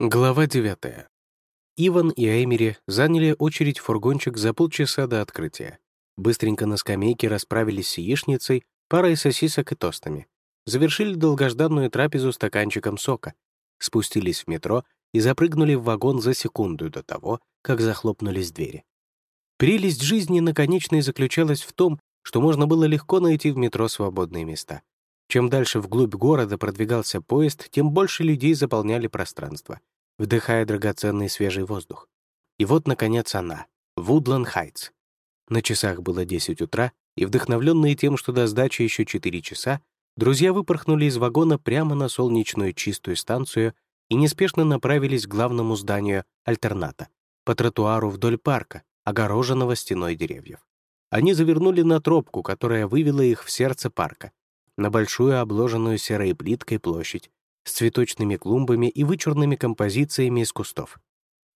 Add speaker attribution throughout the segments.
Speaker 1: Глава 9. Иван и Эмери заняли очередь в фургончик за полчаса до открытия. Быстренько на скамейке расправились с яичницей, парой сосисок и тостами. Завершили долгожданную трапезу стаканчиком сока, спустились в метро и запрыгнули в вагон за секунду до того, как захлопнулись двери. Прелесть жизни наконечной заключалась в том, что можно было легко найти в метро свободные места. Чем дальше вглубь города продвигался поезд, тем больше людей заполняли пространство, вдыхая драгоценный свежий воздух. И вот, наконец, она, Вудлан Хайтс. На часах было 10 утра, и, вдохновленные тем, что до сдачи еще 4 часа, друзья выпорхнули из вагона прямо на солнечную чистую станцию и неспешно направились к главному зданию альтерната, по тротуару вдоль парка, огороженного стеной деревьев. Они завернули на тропку, которая вывела их в сердце парка, на большую обложенную серой плиткой площадь с цветочными клумбами и вычурными композициями из кустов.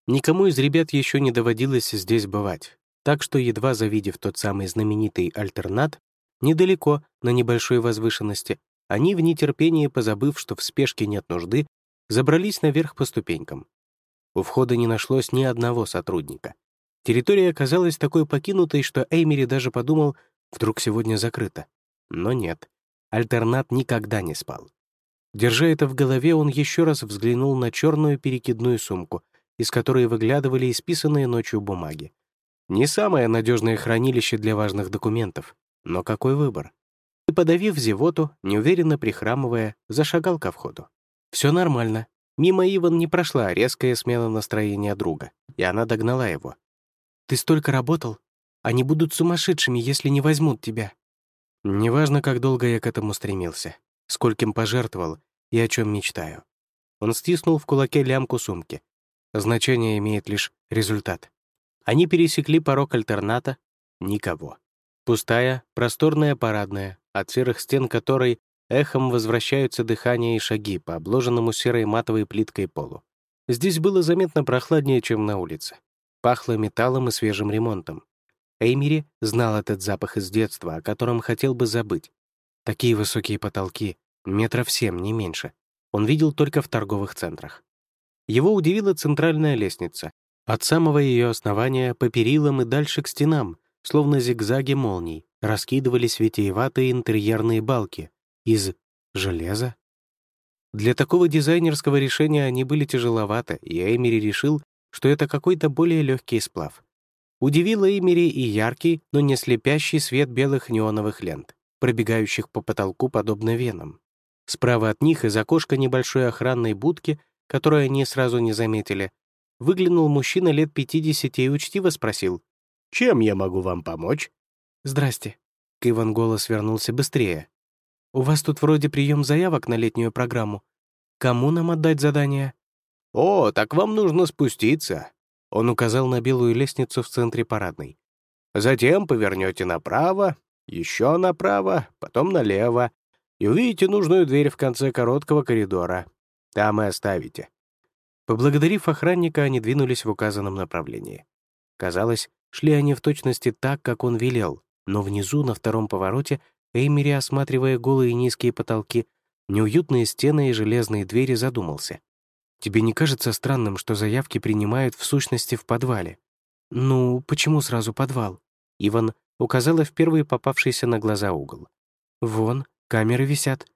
Speaker 1: Никому из ребят еще не доводилось здесь бывать, так что, едва завидев тот самый знаменитый альтернат, недалеко, на небольшой возвышенности, они в нетерпении, позабыв, что в спешке нет нужды, забрались наверх по ступенькам. У входа не нашлось ни одного сотрудника. Территория оказалась такой покинутой, что Эймери даже подумал, вдруг сегодня закрыто. Но нет. Альтернат никогда не спал. Держа это в голове, он еще раз взглянул на черную перекидную сумку, из которой выглядывали исписанные ночью бумаги. Не самое надежное хранилище для важных документов, но какой выбор? И, подавив зевоту, неуверенно прихрамывая, зашагал ко входу. Все нормально. Мимо Иван не прошла резкая смена настроения друга, и она догнала его. «Ты столько работал? Они будут сумасшедшими, если не возьмут тебя», Неважно, как долго я к этому стремился, скольким пожертвовал и о чем мечтаю. Он стиснул в кулаке лямку сумки. Значение имеет лишь результат. Они пересекли порог альтерната — никого. Пустая, просторная парадная, от серых стен которой эхом возвращаются дыхание и шаги по обложенному серой матовой плиткой полу. Здесь было заметно прохладнее, чем на улице. Пахло металлом и свежим ремонтом. Эймери знал этот запах из детства, о котором хотел бы забыть. Такие высокие потолки, метров семь, не меньше. Он видел только в торговых центрах. Его удивила центральная лестница. От самого ее основания по перилам и дальше к стенам, словно зигзаги молний, раскидывались витиеватые интерьерные балки из железа. Для такого дизайнерского решения они были тяжеловаты, и Эймери решил, что это какой-то более легкий сплав. Удивило Эмери и яркий, но не слепящий свет белых неоновых лент, пробегающих по потолку подобно венам. Справа от них из окошка небольшой охранной будки, которую они сразу не заметили, выглянул мужчина лет 50 и учтиво спросил, «Чем я могу вам помочь?» «Здрасте». К Иван голос вернулся быстрее. «У вас тут вроде прием заявок на летнюю программу. Кому нам отдать задание?» «О, так вам нужно спуститься. Он указал на белую лестницу в центре парадной. «Затем повернете направо, еще направо, потом налево, и увидите нужную дверь в конце короткого коридора. Там и оставите». Поблагодарив охранника, они двинулись в указанном направлении. Казалось, шли они в точности так, как он велел, но внизу, на втором повороте, Эймери, осматривая голые низкие потолки, неуютные стены и железные двери, задумался — Тебе не кажется странным, что заявки принимают в сущности в подвале? Ну, почему сразу подвал? Иван указала в первый попавшийся на глаза угол. Вон, камеры висят.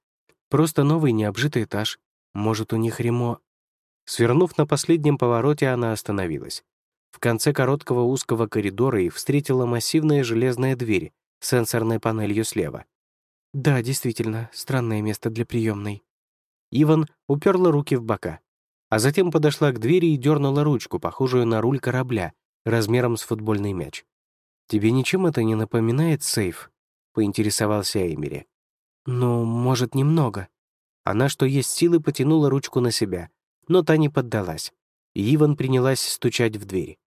Speaker 1: Просто новый необжитый этаж. Может, у них ремо... Свернув на последнем повороте, она остановилась. В конце короткого узкого коридора их встретила массивная железная дверь с сенсорной панелью слева. Да, действительно, странное место для приемной. Иван уперла руки в бока а затем подошла к двери и дернула ручку, похожую на руль корабля, размером с футбольный мяч. «Тебе ничем это не напоминает сейф?» — поинтересовался Эймери. «Ну, может, немного». Она, что есть силы, потянула ручку на себя, но та не поддалась. И Иван принялась стучать в дверь.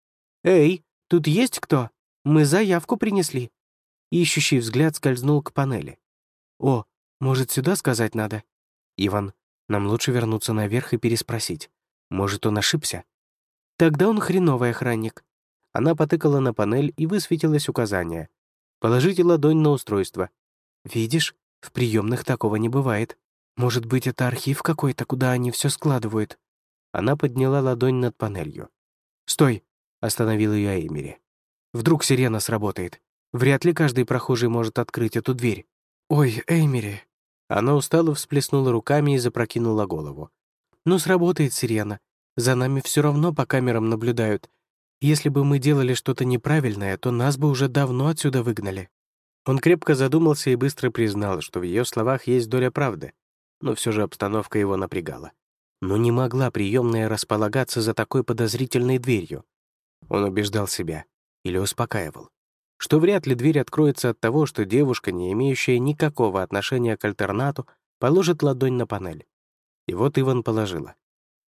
Speaker 1: «Эй, тут есть кто? Мы заявку принесли». Ищущий взгляд скользнул к панели. «О, может, сюда сказать надо?» Иван нам лучше вернуться наверх и переспросить. Может, он ошибся? Тогда он хреновый охранник. Она потыкала на панель и высветилось указание. Положите ладонь на устройство. Видишь, в приемных такого не бывает. Может быть, это архив какой-то, куда они все складывают. Она подняла ладонь над панелью. «Стой!» — остановил ее Эймери. «Вдруг сирена сработает. Вряд ли каждый прохожий может открыть эту дверь». «Ой, Эймери!» Она устало всплеснула руками и запрокинула голову. «Ну, сработает сирена. За нами все равно по камерам наблюдают. Если бы мы делали что-то неправильное, то нас бы уже давно отсюда выгнали». Он крепко задумался и быстро признал, что в ее словах есть доля правды, но все же обстановка его напрягала. Но не могла приемная располагаться за такой подозрительной дверью. Он убеждал себя или успокаивал, что вряд ли дверь откроется от того, что девушка, не имеющая никакого отношения к альтернату, положит ладонь на панель. И вот Иван положила.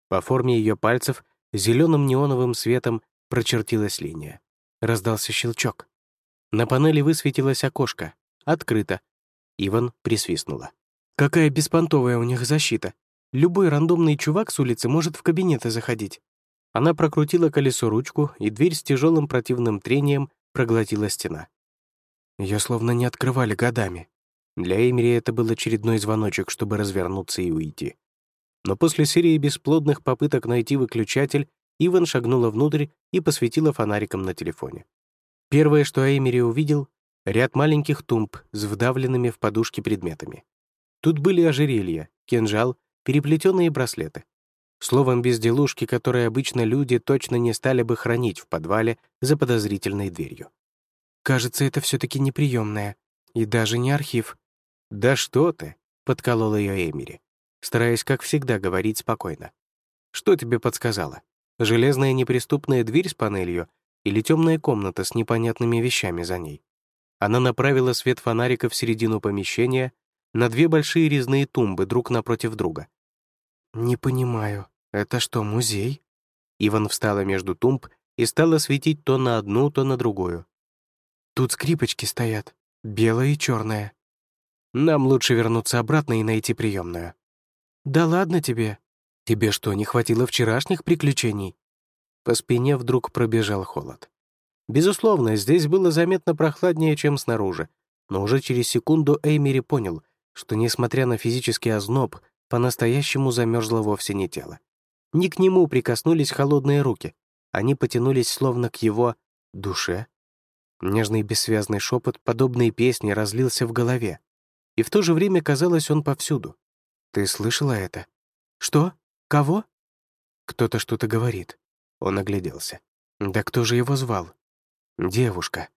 Speaker 1: По форме ее пальцев зеленым неоновым светом прочертилась линия. Раздался щелчок. На панели высветилось окошко. Открыто. Иван присвистнула. «Какая беспонтовая у них защита. Любой рандомный чувак с улицы может в кабинеты заходить». Она прокрутила колесо ручку, и дверь с тяжелым противным трением проглотила стена. Ее словно не открывали годами. Для Эймери это был очередной звоночек, чтобы развернуться и уйти. Но после серии бесплодных попыток найти выключатель, Иван шагнула внутрь и посветила фонариком на телефоне. Первое, что Эймери увидел — ряд маленьких тумб с вдавленными в подушки предметами. Тут были ожерелья, кинжал, переплетенные браслеты. Словом, безделушки, которые обычно люди точно не стали бы хранить в подвале за подозрительной дверью. «Кажется, это все таки неприемная. И даже не архив». «Да что ты!» — подколол ее Эмери, стараясь, как всегда, говорить спокойно. «Что тебе подсказало? Железная неприступная дверь с панелью или темная комната с непонятными вещами за ней?» Она направила свет фонарика в середину помещения на две большие резные тумбы друг напротив друга — «Не понимаю, это что, музей?» Иван встала между тумб и стала светить то на одну, то на другую. «Тут скрипочки стоят, белая и черная. Нам лучше вернуться обратно и найти приемную». «Да ладно тебе. Тебе что, не хватило вчерашних приключений?» По спине вдруг пробежал холод. Безусловно, здесь было заметно прохладнее, чем снаружи, но уже через секунду Эймери понял, что, несмотря на физический озноб, по-настоящему замерзло вовсе не тело. Не к нему прикоснулись холодные руки. Они потянулись словно к его душе. Нежный бессвязный шепот, подобные песни, разлился в голове. И в то же время, казалось, он повсюду. «Ты слышала это?» «Что? Кого?» «Кто-то что-то говорит». Он огляделся. «Да кто же его звал?» «Девушка».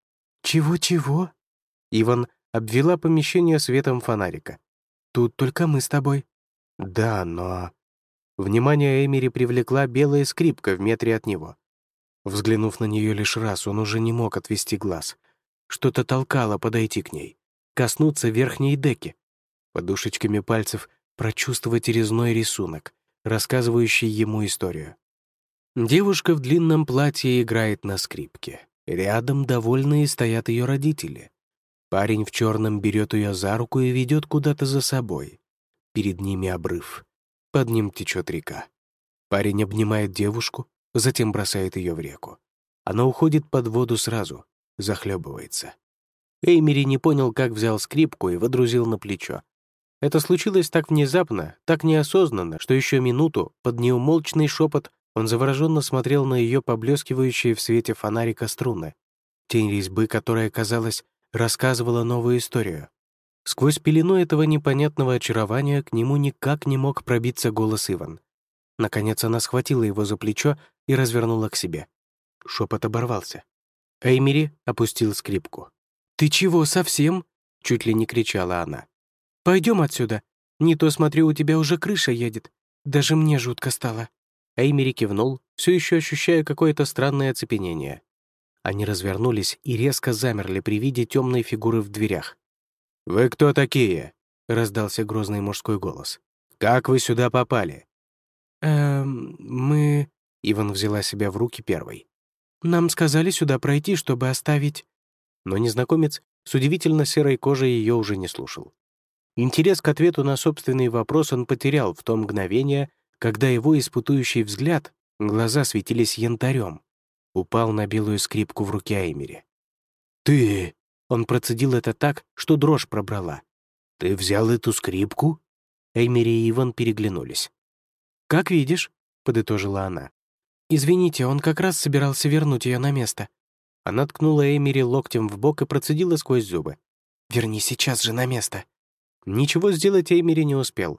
Speaker 1: «Чего-чего?» Иван обвела помещение светом фонарика. «Тут только мы с тобой». Да, но... Внимание Эмери привлекла белая скрипка в метре от него. Взглянув на нее лишь раз, он уже не мог отвести глаз. Что-то толкало подойти к ней, коснуться верхней деки, подушечками пальцев прочувствовать резной рисунок, рассказывающий ему историю. Девушка в длинном платье играет на скрипке. Рядом довольные стоят ее родители. Парень в черном берет ее за руку и ведет куда-то за собой. Перед ними обрыв. Под ним течет река. Парень обнимает девушку, затем бросает ее в реку. Она уходит под воду сразу, захлебывается. Эймери не понял, как взял скрипку и водрузил на плечо. Это случилось так внезапно, так неосознанно, что еще минуту, под неумолчный шепот, он завороженно смотрел на ее поблескивающие в свете фонарика струны. Тень резьбы, которая, казалось, рассказывала новую историю. Сквозь пелену этого непонятного очарования к нему никак не мог пробиться голос Иван. Наконец она схватила его за плечо и развернула к себе. Шепот оборвался. Эймери опустил скрипку. «Ты чего, совсем?» — чуть ли не кричала она. Пойдем отсюда. Не то, смотрю, у тебя уже крыша едет. Даже мне жутко стало». Эймери кивнул, все еще ощущая какое-то странное оцепенение. Они развернулись и резко замерли при виде темной фигуры в дверях. «Вы кто такие?» — раздался грозный мужской голос. «Как вы сюда попали?» «Эм, мы...» — Иван взяла себя в руки первой. «Нам сказали сюда пройти, чтобы оставить...» Но незнакомец с удивительно серой кожей ее уже не слушал. Интерес к ответу на собственный вопрос он потерял в то мгновение, когда его испытующий взгляд, глаза светились янтарем, упал на белую скрипку в руке Аймери. «Ты...» Он процедил это так, что дрожь пробрала. «Ты взял эту скрипку?» Эймери и Иван переглянулись. «Как видишь». — подытожила она.
Speaker 2: «Извините, он как раз собирался вернуть ее на место».
Speaker 1: Она ткнула Эмири локтем в бок и процедила сквозь зубы.
Speaker 2: «Верни сейчас же на место».
Speaker 1: Ничего сделать Эмири не успел.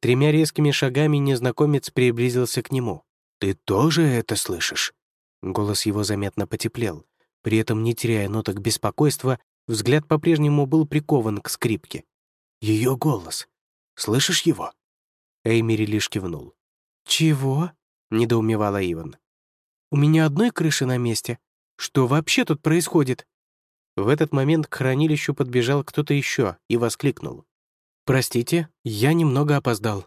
Speaker 1: Тремя резкими шагами незнакомец приблизился к нему. «Ты тоже это слышишь?» Голос его заметно потеплел. При этом, не теряя ноток беспокойства, взгляд по-прежнему был прикован к скрипке. Ее голос. Слышишь его?» Эймери лишь кивнул.
Speaker 2: «Чего?» — недоумевала Иван. «У меня одной крыши на месте. Что вообще тут происходит?»
Speaker 1: В этот момент к хранилищу подбежал кто-то еще и воскликнул.
Speaker 2: «Простите, я немного опоздал».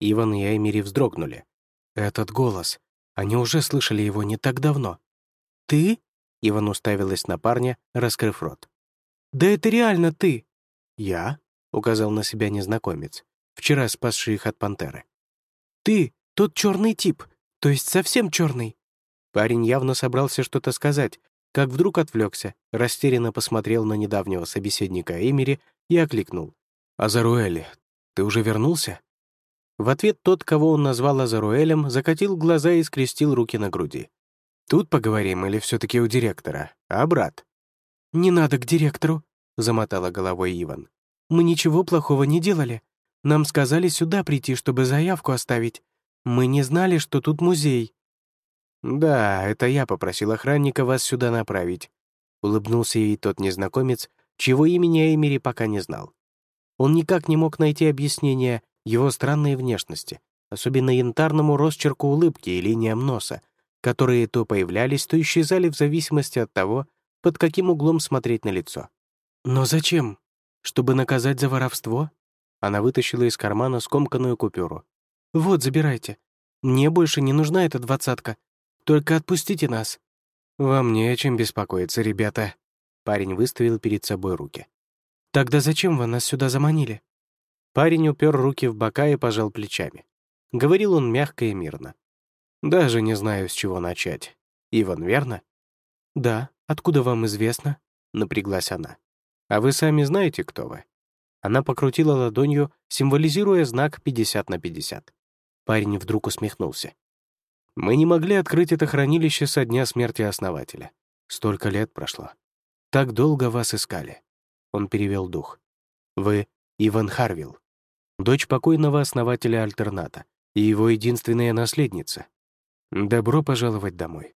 Speaker 1: Иван и Эймери вздрогнули.
Speaker 2: «Этот голос. Они уже слышали его не так давно». «Ты?»
Speaker 1: — Иван уставилась на парня, раскрыв рот.
Speaker 2: «Да это реально ты!»
Speaker 1: «Я?» — указал на себя незнакомец, вчера спасший их от пантеры.
Speaker 2: «Ты, тот черный тип, то есть совсем черный.
Speaker 1: Парень явно собрался что-то сказать, как вдруг отвлекся, растерянно посмотрел на недавнего собеседника Эмери и окликнул. «Азаруэль, ты уже вернулся?» В ответ тот, кого он назвал Азаруэлем, закатил глаза и скрестил руки на груди. «Тут поговорим или все таки у директора? А, брат?»
Speaker 2: «Не надо к директору», — замотала головой Иван. «Мы ничего плохого не делали. Нам сказали сюда прийти, чтобы заявку оставить. Мы не знали, что тут музей».
Speaker 1: «Да, это я попросил охранника вас сюда направить», — улыбнулся ей тот незнакомец, чьего имени Эймери пока не знал. Он никак не мог найти объяснение его странной внешности, особенно янтарному росчерку улыбки и линиям носа, которые то появлялись, то исчезали в зависимости от того, под каким углом смотреть на лицо.
Speaker 2: «Но зачем? Чтобы наказать за воровство?»
Speaker 1: Она вытащила из кармана скомканную купюру.
Speaker 2: «Вот, забирайте. Мне больше не нужна эта двадцатка. Только отпустите нас».
Speaker 1: «Вам не о чем беспокоиться, ребята». Парень выставил перед собой руки.
Speaker 2: «Тогда зачем вы нас сюда заманили?»
Speaker 1: Парень упер руки в бока и пожал плечами. Говорил он мягко и мирно. «Даже не знаю, с чего начать. Иван, верно?»
Speaker 2: «Да. Откуда вам известно?»
Speaker 1: — напряглась она. «А вы сами знаете, кто вы?» Она покрутила ладонью, символизируя знак 50 на 50. Парень вдруг усмехнулся. «Мы не могли открыть это хранилище со дня смерти основателя. Столько лет прошло. Так долго вас искали. Он перевел дух. «Вы Иван Харвилл, дочь покойного основателя Альтерната и его единственная наследница. Добро пожаловать домой».